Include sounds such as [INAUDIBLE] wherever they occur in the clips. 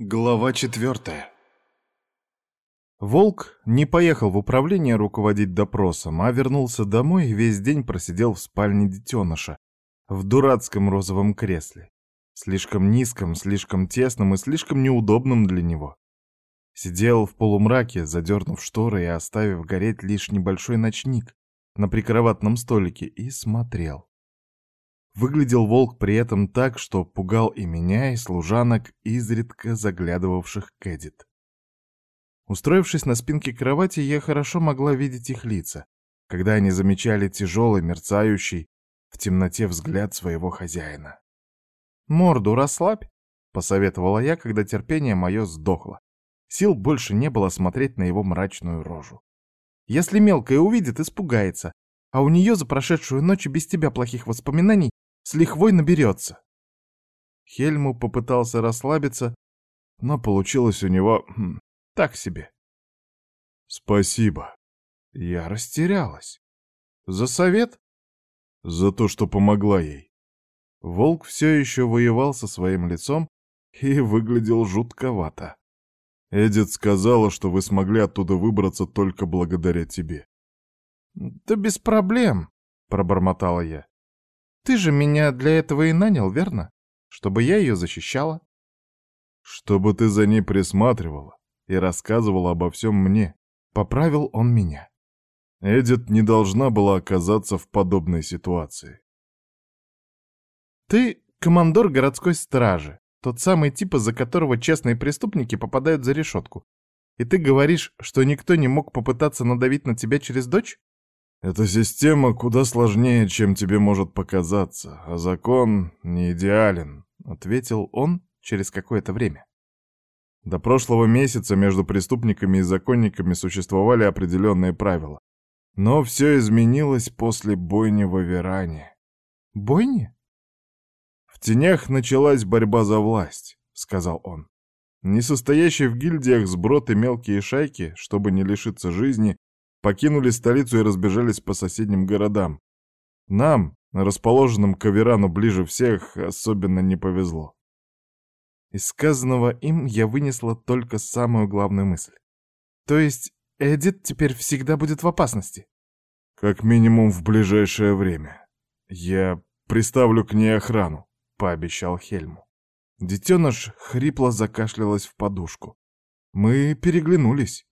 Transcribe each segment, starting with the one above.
Глава четвертая. Волк не поехал в управление руководить допросом, а вернулся домой и весь день просидел в спальне детеныша, в дурацком розовом кресле. Слишком низком, слишком тесном и слишком неудобном для него. Сидел в полумраке, задернув шторы и оставив гореть лишь небольшой ночник на прикроватном столике, и смотрел. Выглядел волк при этом так, что пугал и меня, и служанок, изредка заглядывавших к Эдит. Устроившись на спинке кровати, я хорошо могла видеть их лица, когда они замечали тяжелый, мерцающий в темноте взгляд своего хозяина. «Морду расслабь», — посоветовала я, когда терпение мое сдохло. Сил больше не было смотреть на его мрачную рожу. «Если мелкая увидит, испугается, а у нее за прошедшую ночь без тебя плохих воспоминаний с лихвой наберется. Хельму попытался расслабиться, но получилось у него хм, так себе. «Спасибо». Я растерялась. «За совет?» «За то, что помогла ей». Волк все еще воевал со своим лицом и выглядел жутковато. Эдит сказала, что вы смогли оттуда выбраться только благодаря тебе. «Да без проблем», — пробормотала я. Ты же меня для этого и нанял, верно? Чтобы я ее защищала. Чтобы ты за ней присматривала и рассказывала обо всем мне. Поправил он меня. Эдит не должна была оказаться в подобной ситуации. Ты командор городской стражи, тот самый тип, из-за которого честные преступники попадают за решетку. И ты говоришь, что никто не мог попытаться надавить на тебя через дочь? Эта система куда сложнее, чем тебе может показаться, а закон не идеален, ответил он через какое-то время. До прошлого месяца между преступниками и законниками существовали определенные правила. Но все изменилось после бойни в Аверане. Бойни? В тенях началась борьба за власть, сказал он. Несостоящие в гильдиях сброд и мелкие шайки, чтобы не лишиться жизни, покинули столицу и разбежались по соседним городам. Нам, расположенным к Аверану ближе всех, особенно не повезло. Из сказанного им я вынесла только самую главную мысль. То есть Эдит теперь всегда будет в опасности? Как минимум в ближайшее время. Я приставлю к ней охрану, пообещал Хельму. Детеныш хрипло закашлялась в подушку. Мы переглянулись.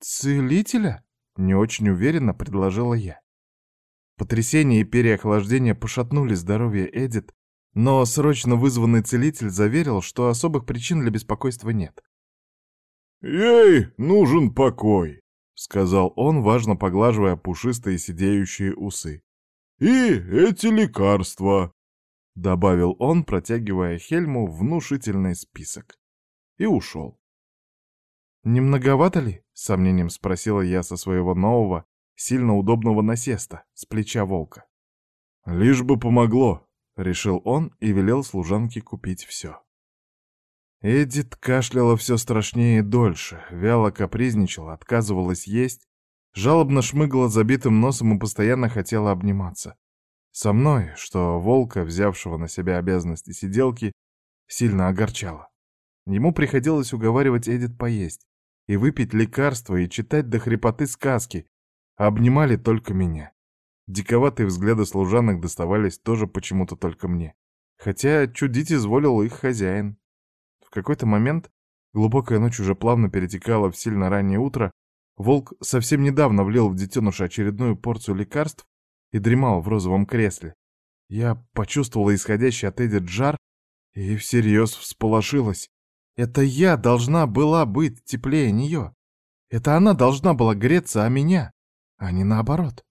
«Целителя?» Не очень уверенно предложила я. Потрясение и переохлаждение пошатнули здоровье Эдит, но срочно вызванный целитель заверил, что особых причин для беспокойства нет. «Ей нужен покой», — сказал он, важно поглаживая пушистые сидеющие усы. «И эти лекарства», — добавил он, протягивая Хельму внушительный список. И ушел. «Не многовато ли?» — сомнением спросила я со своего нового, сильно удобного насеста, с плеча волка. «Лишь бы помогло», — решил он и велел служанке купить все. Эдит кашляла все страшнее и дольше, вяло капризничала, отказывалась есть, жалобно шмыгала забитым носом и постоянно хотела обниматься. Со мной, что волка, взявшего на себя обязанности сиделки, сильно огорчало. Ему приходилось уговаривать Эдит поесть, и выпить лекарства, и читать до хрипоты сказки, обнимали только меня. Диковатые взгляды служанок доставались тоже почему-то только мне. Хотя чудить изволил их хозяин. В какой-то момент, глубокая ночь уже плавно перетекала в сильно раннее утро, волк совсем недавно влил в детеныша очередную порцию лекарств и дремал в розовом кресле. Я почувствовала исходящий от Эдди жар и всерьез всполошилась. Это я должна была быть теплее нее. Это она должна была греться о меня, а не наоборот.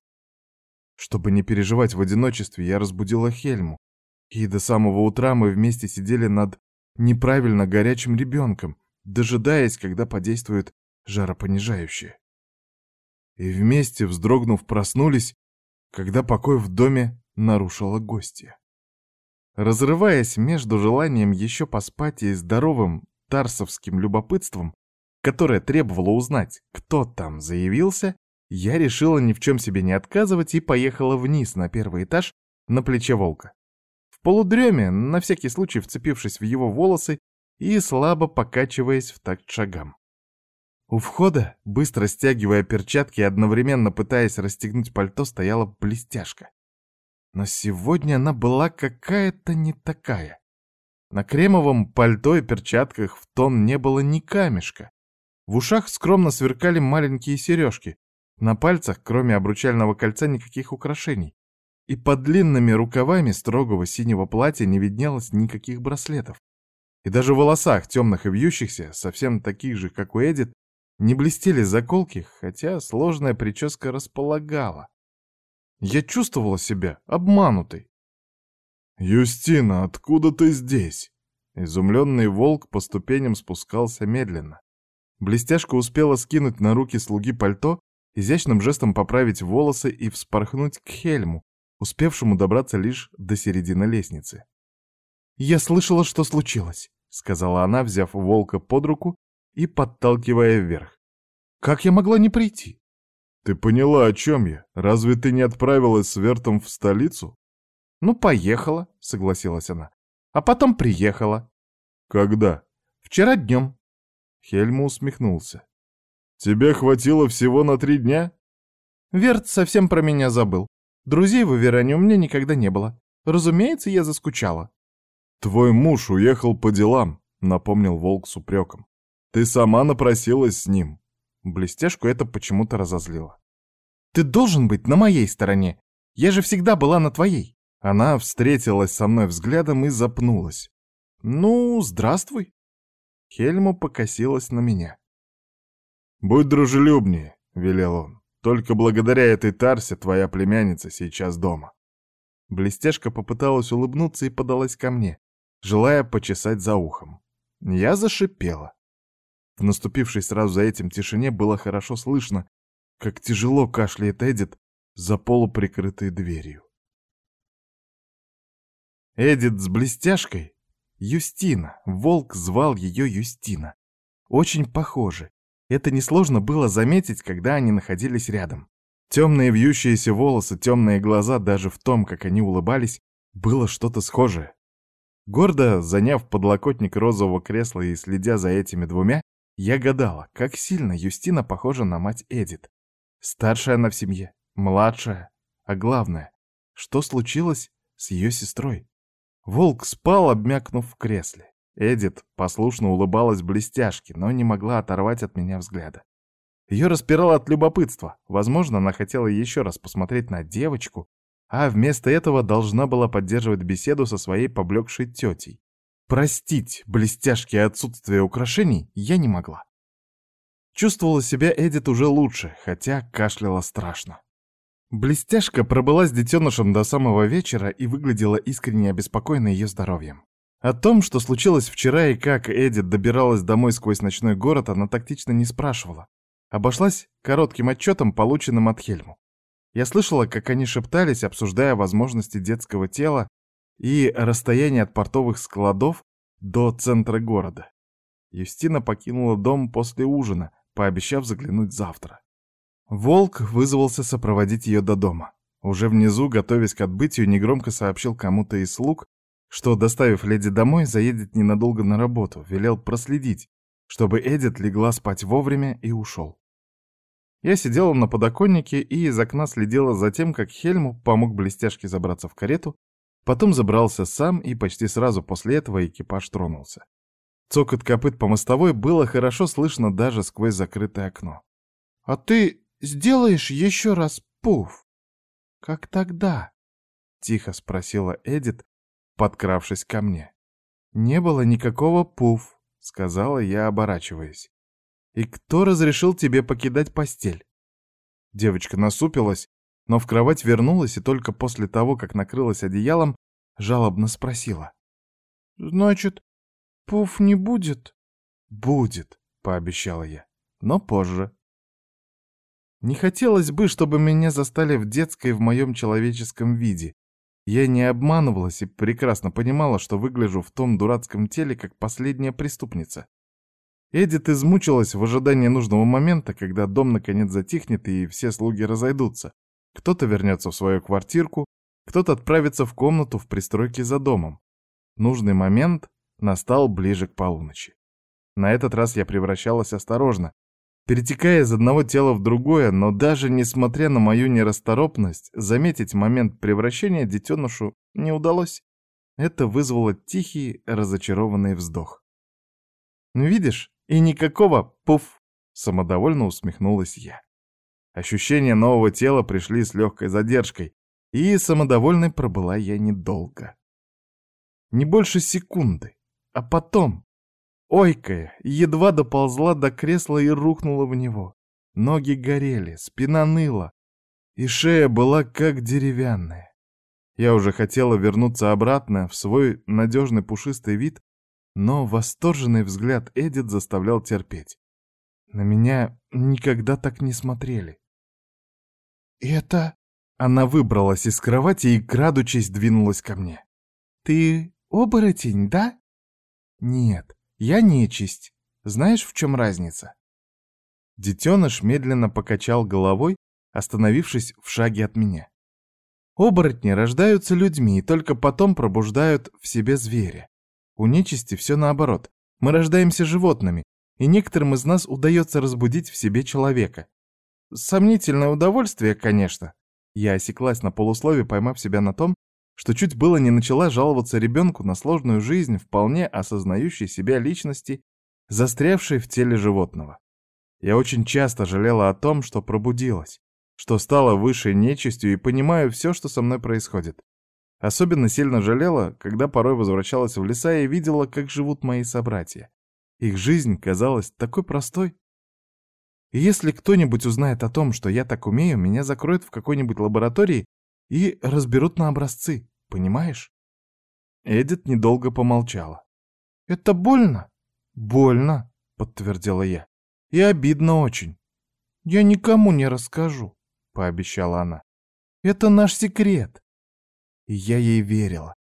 Чтобы не переживать в одиночестве, я разбудила Хельму. И до самого утра мы вместе сидели над неправильно горячим ребенком, дожидаясь, когда подействует жаропонижающее. И вместе, вздрогнув, проснулись, когда покой в доме нарушила гостья. Разрываясь между желанием еще поспать и здоровым, тарсовским любопытством, которое требовало узнать, кто там заявился, я решила ни в чем себе не отказывать и поехала вниз на первый этаж на плече волка. В полудреме, на всякий случай вцепившись в его волосы, и слабо покачиваясь в такт шагам. У входа, быстро стягивая перчатки и одновременно пытаясь расстегнуть пальто, стояла блестяшка. Но сегодня она была какая-то не такая. На кремовом пальто и перчатках в тон не было ни камешка. В ушах скромно сверкали маленькие сережки. На пальцах, кроме обручального кольца, никаких украшений. И под длинными рукавами строгого синего платья не виднелось никаких браслетов. И даже в волосах, темных и вьющихся, совсем таких же, как у Эдит, не блестели заколки, хотя сложная прическа располагала. Я чувствовала себя обманутой. «Юстина, откуда ты здесь?» Изумленный волк по ступеням спускался медленно. Блестяшка успела скинуть на руки слуги пальто, изящным жестом поправить волосы и вспорхнуть к Хельму, успевшему добраться лишь до середины лестницы. «Я слышала, что случилось», — сказала она, взяв волка под руку и подталкивая вверх. «Как я могла не прийти?» «Ты поняла, о чем я? Разве ты не отправилась с Вертом в столицу?» «Ну, поехала», — согласилась она. «А потом приехала». «Когда?» «Вчера днем». Хельма усмехнулся. «Тебе хватило всего на три дня?» Верт совсем про меня забыл. Друзей в Иверане у меня никогда не было. Разумеется, я заскучала. «Твой муж уехал по делам», — напомнил Волк с упреком. Ты сама напросилась с ним. Блестяшку это почему-то разозлило. Ты должен быть на моей стороне. Я же всегда была на твоей. Она встретилась со мной взглядом и запнулась. Ну, здравствуй. Хельму покосилась на меня. «Будь дружелюбнее», — велел он. «Только благодаря этой Тарсе твоя племянница сейчас дома». Блестяшка попыталась улыбнуться и подалась ко мне, желая почесать за ухом. Я зашипела. В наступившей сразу за этим тишине было хорошо слышно, как тяжело кашляет Эдит за полуприкрытой дверью. Эдит с блестяшкой? Юстина. Волк звал ее Юстина. Очень похожи. Это несложно было заметить, когда они находились рядом. Темные вьющиеся волосы, темные глаза, даже в том, как они улыбались, было что-то схожее. Гордо заняв подлокотник розового кресла и следя за этими двумя, я гадала, как сильно Юстина похожа на мать Эдит. Старшая она в семье, младшая. А главное, что случилось с ее сестрой? Волк спал, обмякнув в кресле. Эдит послушно улыбалась блестяшке, но не могла оторвать от меня взгляда. Ее распирало от любопытства. Возможно, она хотела еще раз посмотреть на девочку, а вместо этого должна была поддерживать беседу со своей поблекшей тетей. Простить блестяшки отсутствие украшений я не могла. Чувствовала себя Эдит уже лучше, хотя кашляла страшно. Блестяшка пробыла с детенышем до самого вечера и выглядела искренне обеспокоенной ее здоровьем. О том, что случилось вчера и как Эдит добиралась домой сквозь ночной город, она тактично не спрашивала. Обошлась коротким отчетом, полученным от Хельму. Я слышала, как они шептались, обсуждая возможности детского тела и расстояние от портовых складов до центра города. Юстина покинула дом после ужина, пообещав заглянуть завтра. Волк вызвался сопроводить ее до дома. Уже внизу, готовясь к отбытию, негромко сообщил кому-то из слуг, что, доставив леди домой, заедет ненадолго на работу, велел проследить, чтобы Эдит легла спать вовремя и ушел. Я сидела на подоконнике и из окна следила за тем, как Хельму помог блестяшке забраться в карету, Потом забрался сам, и почти сразу после этого экипаж тронулся. Цокот копыт по мостовой было хорошо слышно даже сквозь закрытое окно. «А ты сделаешь еще раз пуф?» «Как тогда?» — тихо спросила Эдит, подкравшись ко мне. «Не было никакого пуф», — сказала я, оборачиваясь. «И кто разрешил тебе покидать постель?» Девочка насупилась, но в кровать вернулась и только после того, как накрылась одеялом, жалобно спросила. «Значит, пуф не будет?» «Будет», — пообещала я, — «но позже». Не хотелось бы, чтобы меня застали в детской в моем человеческом виде. Я не обманывалась и прекрасно понимала, что выгляжу в том дурацком теле, как последняя преступница. Эдит измучилась в ожидании нужного момента, когда дом наконец затихнет и все слуги разойдутся. Кто-то вернется в свою квартирку, кто-то отправится в комнату в пристройке за домом. Нужный момент настал ближе к полуночи. На этот раз я превращалась осторожно, перетекая из одного тела в другое, но даже несмотря на мою нерасторопность, заметить момент превращения детенышу не удалось. Это вызвало тихий, разочарованный вздох. «Ну, «Видишь, и никакого пуф!» — самодовольно усмехнулась я. Ощущения нового тела пришли с легкой задержкой, и самодовольной пробыла я недолго. Не больше секунды, а потом, ойкая, едва доползла до кресла и рухнула в него. Ноги горели, спина ныла, и шея была как деревянная. Я уже хотела вернуться обратно в свой надежный пушистый вид, но восторженный взгляд Эдит заставлял терпеть. На меня никогда так не смотрели. «Это...» Она выбралась из кровати и, крадучись, двинулась ко мне. «Ты оборотень, да?» «Нет, я нечисть. Знаешь, в чем разница?» Детеныш медленно покачал головой, остановившись в шаге от меня. Оборотни рождаются людьми и только потом пробуждают в себе зверя. У нечисти все наоборот. Мы рождаемся животными, и некоторым из нас удается разбудить в себе человека. Сомнительное удовольствие, конечно. Я осеклась на полуслове, поймав себя на том, что чуть было не начала жаловаться ребенку на сложную жизнь вполне осознающей себя личности, застрявшей в теле животного. Я очень часто жалела о том, что пробудилась что стала высшей нечистью и понимаю все, что со мной происходит. Особенно сильно жалела, когда порой возвращалась в леса и видела, как живут мои собратья. Их жизнь казалась такой простой. И если кто-нибудь узнает о том, что я так умею, меня закроют в какой-нибудь лаборатории и разберут на образцы, понимаешь? Эдит недолго помолчала. «Это больно?» «Больно», — подтвердила я. «И обидно очень. Я никому не расскажу пообещала она. «Это наш секрет!» И я ей верила.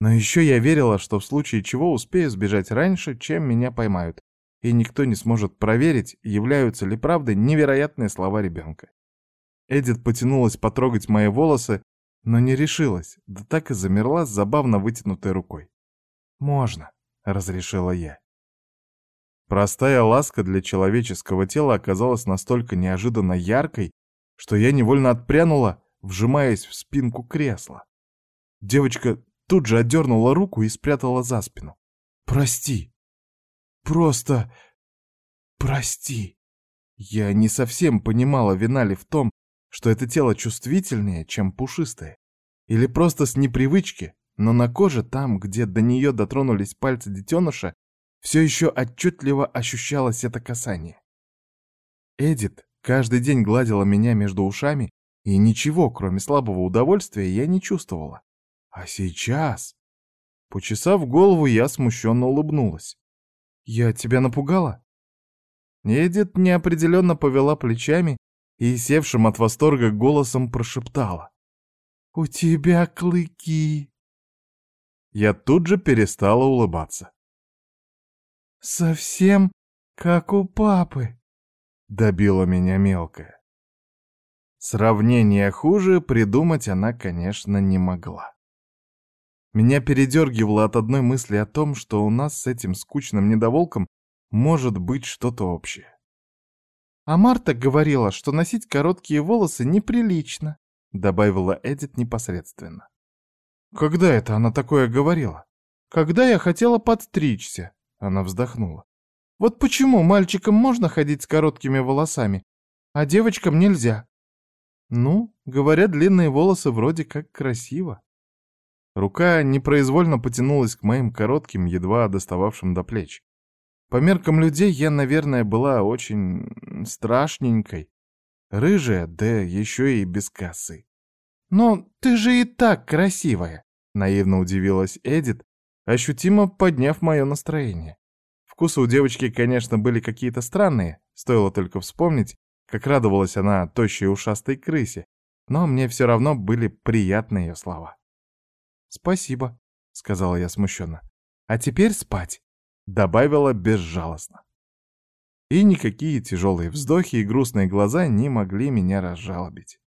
Но еще я верила, что в случае чего успею сбежать раньше, чем меня поймают, и никто не сможет проверить, являются ли правдой невероятные слова ребенка. Эдит потянулась потрогать мои волосы, но не решилась, да так и замерла с забавно вытянутой рукой. «Можно», — разрешила я. Простая ласка для человеческого тела оказалась настолько неожиданно яркой, что я невольно отпрянула, вжимаясь в спинку кресла. Девочка тут же отдернула руку и спрятала за спину. «Прости. Просто... прости». Я не совсем понимала, вина ли в том, что это тело чувствительнее, чем пушистое. Или просто с непривычки, но на коже, там, где до нее дотронулись пальцы детеныша, все еще отчетливо ощущалось это касание. Эдит Каждый день гладила меня между ушами, и ничего, кроме слабого удовольствия, я не чувствовала. А сейчас... Почесав голову, я смущенно улыбнулась. «Я тебя напугала?» Эдит неопределенно повела плечами и, севшим от восторга голосом, прошептала. «У тебя клыки!» Я тут же перестала улыбаться. «Совсем как у папы!» Добила меня мелкая. Сравнение хуже придумать она, конечно, не могла. Меня передергивало от одной мысли о том, что у нас с этим скучным недоволком может быть что-то общее. «А Марта говорила, что носить короткие волосы неприлично», — добавила Эдит непосредственно. «Когда это она такое говорила?» «Когда я хотела подстричься», — она вздохнула. Вот почему мальчикам можно ходить с короткими волосами, а девочкам нельзя? Ну, говорят, длинные волосы вроде как красиво. Рука непроизвольно потянулась к моим коротким, едва достававшим до плеч. По меркам людей я, наверное, была очень страшненькой. Рыжая, да еще и без косы. «Но ты же и так красивая!» — наивно удивилась Эдит, ощутимо подняв мое настроение. Вкусы у девочки, конечно, были какие-то странные, стоило только вспомнить, как радовалась она тощей ушастой крысе, но мне все равно были приятны ее слова. «Спасибо», — сказала я смущенно. «А теперь спать», — добавила безжалостно. И никакие тяжелые вздохи и грустные глаза не могли меня разжалобить.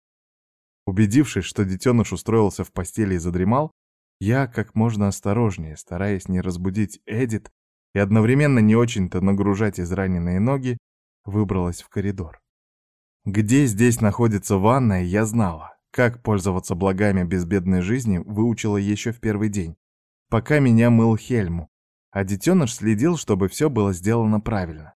Убедившись, что детеныш устроился в постели и задремал, Я как можно осторожнее, стараясь не разбудить Эдит и одновременно не очень-то нагружать израненные ноги, выбралась в коридор. Где здесь находится ванная, я знала. Как пользоваться благами безбедной жизни, выучила еще в первый день, пока меня мыл Хельму, а детеныш следил, чтобы все было сделано правильно.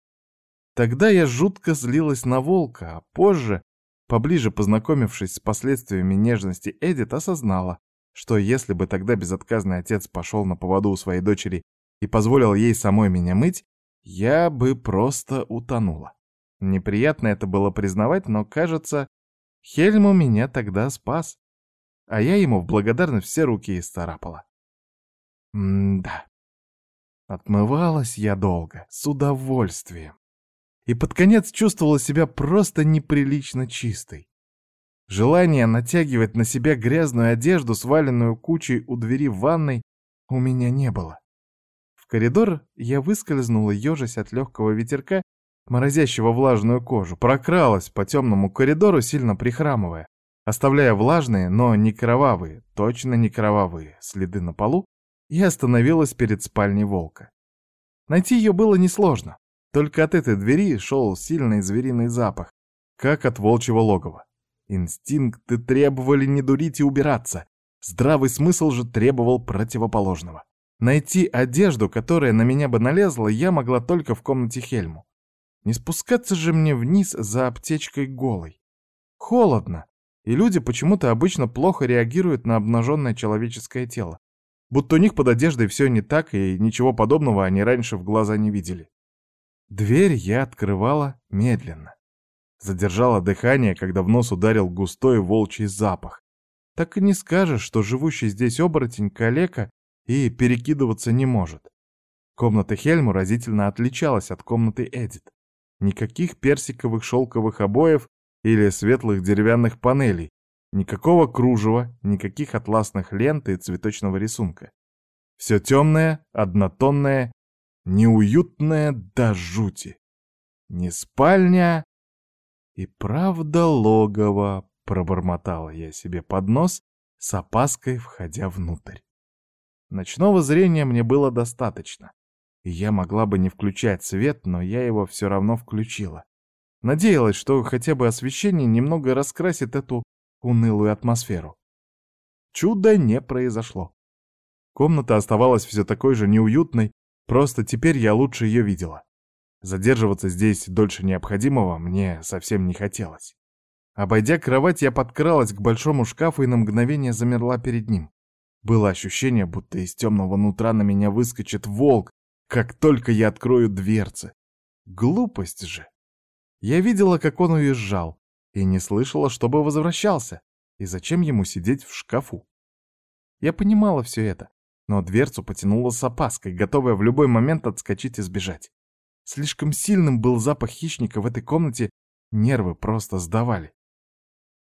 Тогда я жутко злилась на волка, а позже, поближе познакомившись с последствиями нежности Эдит, осознала, что если бы тогда безотказный отец пошел на поводу у своей дочери и позволил ей самой меня мыть, я бы просто утонула. Неприятно это было признавать, но, кажется, Хельму меня тогда спас, а я ему в благодарность все руки исцарапала. М-да. Отмывалась я долго, с удовольствием. И под конец чувствовала себя просто неприлично чистой. Желания натягивать на себя грязную одежду, сваленную кучей у двери ванной, у меня не было. В коридор я выскользнула, ежась от легкого ветерка, морозящего влажную кожу, прокралась по темному коридору, сильно прихрамывая, оставляя влажные, но не кровавые, точно не кровавые, следы на полу, и остановилась перед спальней волка. Найти ее было несложно, только от этой двери шел сильный звериный запах, как от волчьего логова. Инстинкты требовали не дурить и убираться. Здравый смысл же требовал противоположного. Найти одежду, которая на меня бы налезла, я могла только в комнате Хельму. Не спускаться же мне вниз за аптечкой голой. Холодно, и люди почему-то обычно плохо реагируют на обнаженное человеческое тело. Будто у них под одеждой все не так, и ничего подобного они раньше в глаза не видели. Дверь я открывала медленно. Задержала дыхание, когда в нос ударил густой волчий запах. Так и не скажешь, что живущий здесь оборотень калека и перекидываться не может. Комната Хельму разительно отличалась от комнаты Эдит. Никаких персиковых шелковых обоев или светлых деревянных панелей, никакого кружева, никаких атласных лент и цветочного рисунка. Все темное, однотонное, неуютное до жути. Не спальня, «И правда логово», — пробормотала я себе под нос, с опаской входя внутрь. Ночного зрения мне было достаточно, и я могла бы не включать свет, но я его все равно включила. Надеялась, что хотя бы освещение немного раскрасит эту унылую атмосферу. Чудо не произошло. Комната оставалась все такой же неуютной, просто теперь я лучше ее видела. Задерживаться здесь дольше необходимого мне совсем не хотелось. Обойдя кровать, я подкралась к большому шкафу и на мгновение замерла перед ним. Было ощущение, будто из темного нутра на меня выскочит волк, как только я открою дверцы. Глупость же. Я видела, как он уезжал, и не слышала, чтобы возвращался, и зачем ему сидеть в шкафу. Я понимала все это, но дверцу потянула с опаской, готовая в любой момент отскочить и сбежать. Слишком сильным был запах хищника в этой комнате, нервы просто сдавали.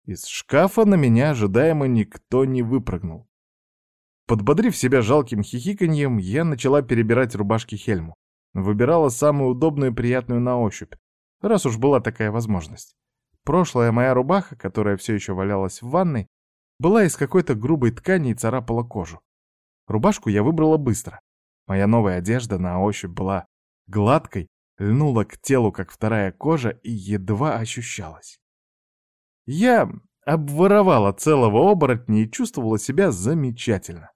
Из шкафа на меня ожидаемо никто не выпрыгнул. Подбодрив себя жалким хихиканьем, я начала перебирать рубашки Хельму. Выбирала самую удобную и приятную на ощупь, раз уж была такая возможность. Прошлая моя рубаха, которая все еще валялась в ванной, была из какой-то грубой ткани и царапала кожу. Рубашку я выбрала быстро. Моя новая одежда на ощупь была гладкой льнула к телу, как вторая кожа, и едва ощущалась. Я обворовала целого оборотня и чувствовала себя замечательно.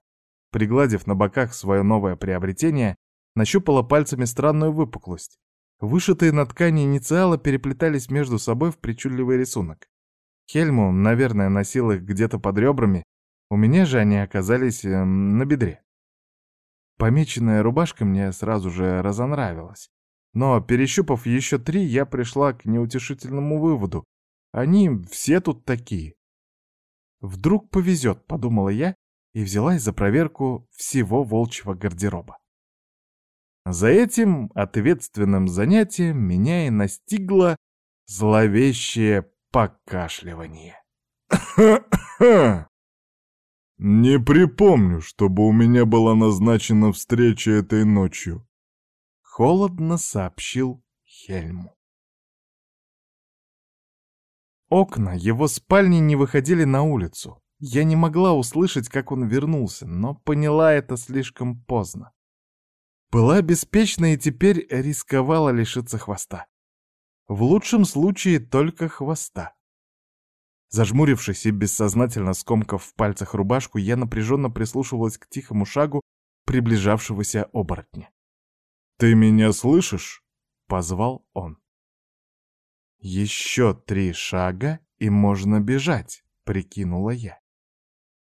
Пригладив на боках свое новое приобретение, нащупала пальцами странную выпуклость. Вышитые на ткани инициалы переплетались между собой в причудливый рисунок. Хельму, наверное, носил их где-то под ребрами, у меня же они оказались э, на бедре. Помеченная рубашка мне сразу же разонравилась. Но, перещупав еще три, я пришла к неутешительному выводу. Они все тут такие. Вдруг повезет, подумала я, и взялась за проверку всего волчьего гардероба. За этим ответственным занятием меня и настигло зловещее покашливание. [COUGHS] «Не припомню, чтобы у меня была назначена встреча этой ночью», холодно сообщил Хельму. Окна его спальни не выходили на улицу, Я не могла услышать, как он вернулся, но поняла это слишком поздно. Была беспечна и теперь рисковала лишиться хвоста. В лучшем случае только хвоста. Зажмурившись и бессознательно скомкав в пальцах рубашку, я напряженно прислушивалась к тихому шагу приближавшегося оборотня. «Ты меня слышишь?» — позвал он. «Еще три шага, и можно бежать», — прикинула я.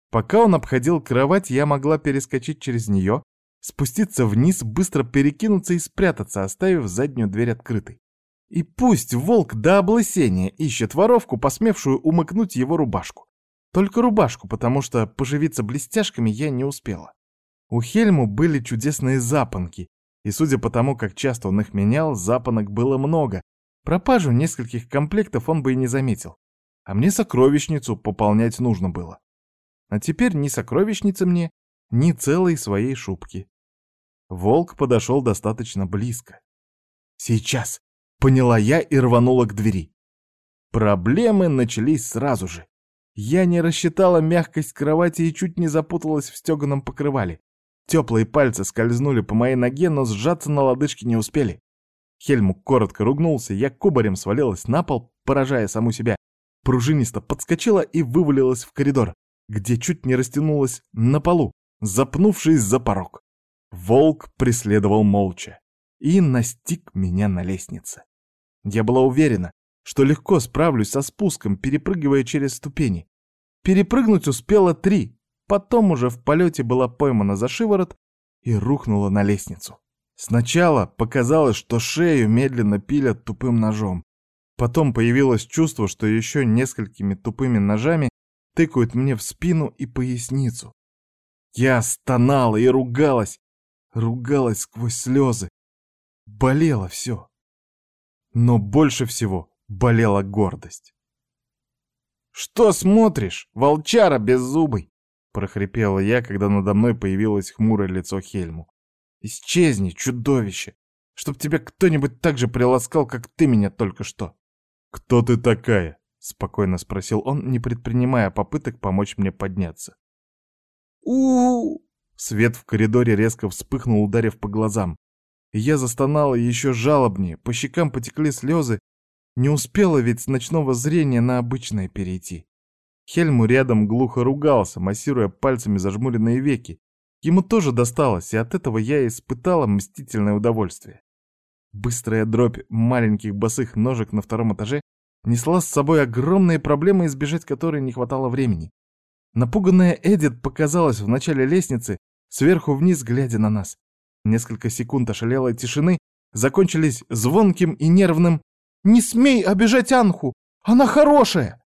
Пока он обходил кровать, я могла перескочить через нее, спуститься вниз, быстро перекинуться и спрятаться, оставив заднюю дверь открытой. И пусть волк до облысения ищет воровку, посмевшую умыкнуть его рубашку. Только рубашку, потому что поживиться блестяшками я не успела. У Хельму были чудесные запонки, и судя по тому, как часто он их менял, запонок было много. Пропажу нескольких комплектов он бы и не заметил. А мне сокровищницу пополнять нужно было. А теперь ни сокровищницы мне, ни целой своей шубки. Волк подошел достаточно близко. «Сейчас!» Поняла я и рванула к двери. Проблемы начались сразу же. Я не рассчитала мягкость кровати и чуть не запуталась в стеганом покрывале. Теплые пальцы скользнули по моей ноге, но сжаться на лодыжке не успели. Хельмук коротко ругнулся, я кубарем свалилась на пол, поражая саму себя. Пружинисто подскочила и вывалилась в коридор, где чуть не растянулась на полу, запнувшись за порог. Волк преследовал молча и настиг меня на лестнице. Я была уверена, что легко справлюсь со спуском, перепрыгивая через ступени. Перепрыгнуть успела три, потом уже в полете была поймана за шиворот и рухнула на лестницу. Сначала показалось, что шею медленно пилят тупым ножом. Потом появилось чувство, что еще несколькими тупыми ножами тыкают мне в спину и поясницу. Я стонала и ругалась, ругалась сквозь слезы. Болело все. Но больше всего болела гордость. «Что смотришь, волчара беззубый?» — прохрипела я, когда надо мной появилось хмурое лицо Хельму. «Исчезни, чудовище! Чтоб тебя кто-нибудь так же приласкал, как ты меня только что!» «Кто ты такая?» — спокойно спросил он, не предпринимая попыток помочь мне подняться. У, -у, Свет в коридоре резко вспыхнул, ударив по глазам я застонала еще жалобнее, по щекам потекли слезы. Не успела ведь с ночного зрения на обычное перейти. Хельму рядом глухо ругался, массируя пальцами зажмуренные веки. Ему тоже досталось, и от этого я испытала мстительное удовольствие. Быстрая дробь маленьких босых ножек на втором этаже несла с собой огромные проблемы, избежать которой не хватало времени. Напуганная Эдит показалась в начале лестницы, сверху вниз глядя на нас. Несколько секунд ошалелой тишины закончились звонким и нервным «Не смей обижать Анху! Она хорошая!»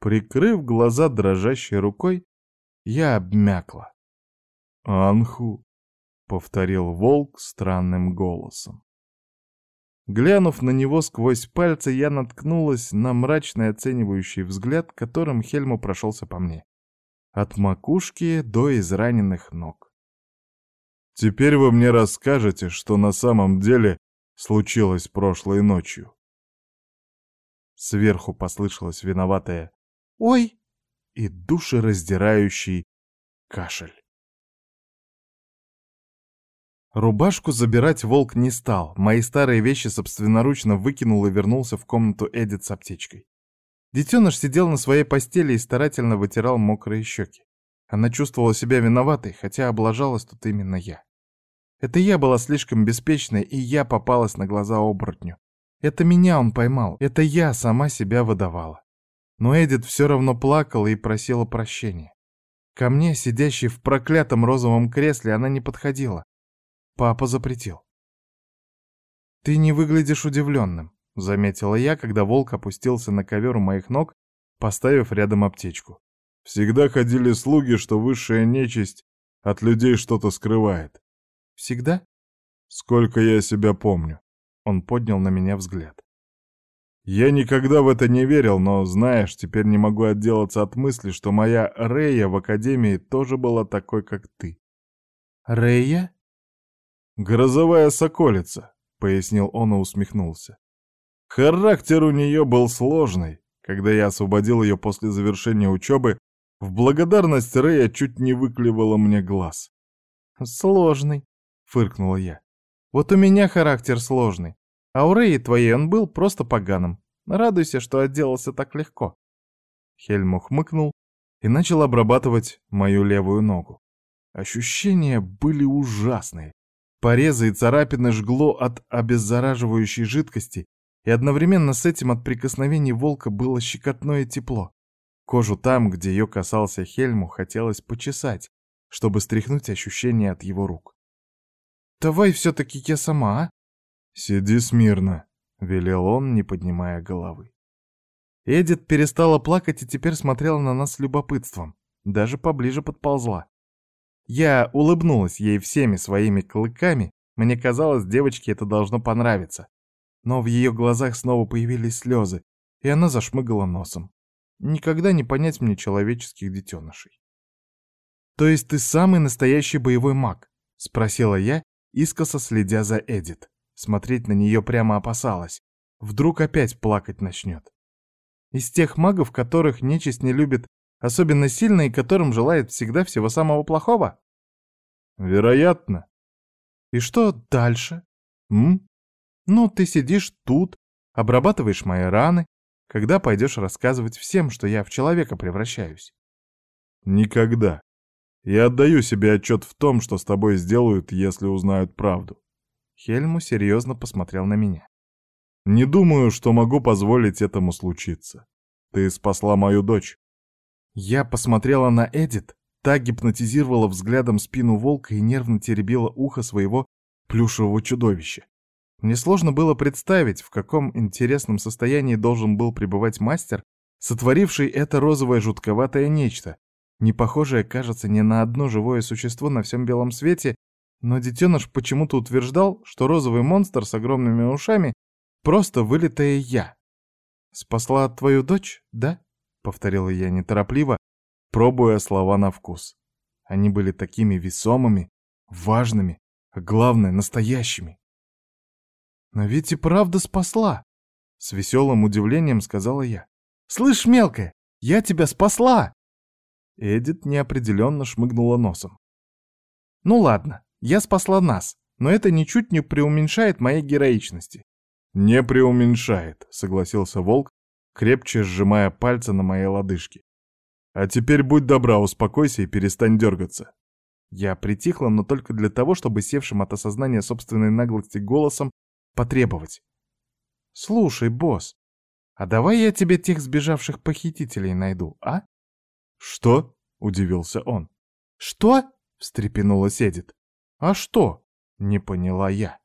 Прикрыв глаза дрожащей рукой, я обмякла. «Анху!» — повторил волк странным голосом. Глянув на него сквозь пальцы, я наткнулась на мрачный оценивающий взгляд, которым Хельму прошелся по мне. От макушки до израненных ног. Теперь вы мне расскажете, что на самом деле случилось прошлой ночью. Сверху послышалось виноватое «Ой!» и душераздирающий кашель. Рубашку забирать волк не стал, мои старые вещи собственноручно выкинул и вернулся в комнату Эдит с аптечкой. Детеныш сидел на своей постели и старательно вытирал мокрые щеки. Она чувствовала себя виноватой, хотя облажалась тут именно я. Это я была слишком беспечной, и я попалась на глаза оборотню. Это меня он поймал, это я сама себя выдавала. Но Эдит все равно плакала и просила прощения. Ко мне, сидящей в проклятом розовом кресле, она не подходила. Папа запретил. «Ты не выглядишь удивленным», — заметила я, когда волк опустился на ковер у моих ног, поставив рядом аптечку. Всегда ходили слуги, что высшая нечисть от людей что-то скрывает. Всегда? Сколько я себя помню. Он поднял на меня взгляд. Я никогда в это не верил, но, знаешь, теперь не могу отделаться от мысли, что моя Рея в Академии тоже была такой, как ты. Рея? Грозовая соколица, пояснил он и усмехнулся. Характер у нее был сложный. Когда я освободил ее после завершения учебы, В благодарность Рэя чуть не выклевала мне глаз. «Сложный», — фыркнула я. «Вот у меня характер сложный, а у Рэи твоей он был просто поганым. Радуйся, что отделался так легко». Хельм ухмыкнул и начал обрабатывать мою левую ногу. Ощущения были ужасные. Порезы и царапины жгло от обеззараживающей жидкости, и одновременно с этим от прикосновений волка было щекотное тепло. Кожу там, где ее касался Хельму, хотелось почесать, чтобы стряхнуть ощущения от его рук. «Давай все-таки я сама, а?» «Сиди смирно», — велел он, не поднимая головы. Эдит перестала плакать и теперь смотрела на нас с любопытством. Даже поближе подползла. Я улыбнулась ей всеми своими клыками, мне казалось, девочке это должно понравиться. Но в ее глазах снова появились слезы, и она зашмыгала носом. Никогда не понять мне человеческих детенышей. «То есть ты самый настоящий боевой маг?» — спросила я, искоса следя за Эдит. Смотреть на нее прямо опасалась. Вдруг опять плакать начнет. Из тех магов, которых нечисть не любит особенно сильно и которым желает всегда всего самого плохого? Вероятно. И что дальше? М? Ну, ты сидишь тут, обрабатываешь мои раны, когда пойдешь рассказывать всем, что я в человека превращаюсь? Никогда. Я отдаю себе отчет в том, что с тобой сделают, если узнают правду. Хельму серьезно посмотрел на меня. Не думаю, что могу позволить этому случиться. Ты спасла мою дочь. Я посмотрела на Эдит, та гипнотизировала взглядом спину волка и нервно теребила ухо своего плюшевого чудовища. Мне сложно было представить, в каком интересном состоянии должен был пребывать мастер, сотворивший это розовое жутковатое нечто, не похожее, кажется, ни на одно живое существо на всем белом свете, но детеныш почему-то утверждал, что розовый монстр с огромными ушами — просто вылитая я. «Спасла твою дочь, да?» — повторила я неторопливо, пробуя слова на вкус. Они были такими весомыми, важными, а главное, настоящими. «Но ведь и правда спасла!» — с веселым удивлением сказала я. «Слышь, мелкая, я тебя спасла!» Эдит неопределенно шмыгнула носом. «Ну ладно, я спасла нас, но это ничуть не преуменьшает моей героичности». «Не преуменьшает», — согласился Волк, крепче сжимая пальцы на моей лодыжке. «А теперь будь добра, успокойся и перестань дергаться». Я притихла, но только для того, чтобы севшим от осознания собственной наглости голосом потребовать. «Слушай, босс, а давай я тебе тех сбежавших похитителей найду, а?» «Что?» — удивился он. «Что?» — встрепенулась Эдит. «А что?» — не поняла я.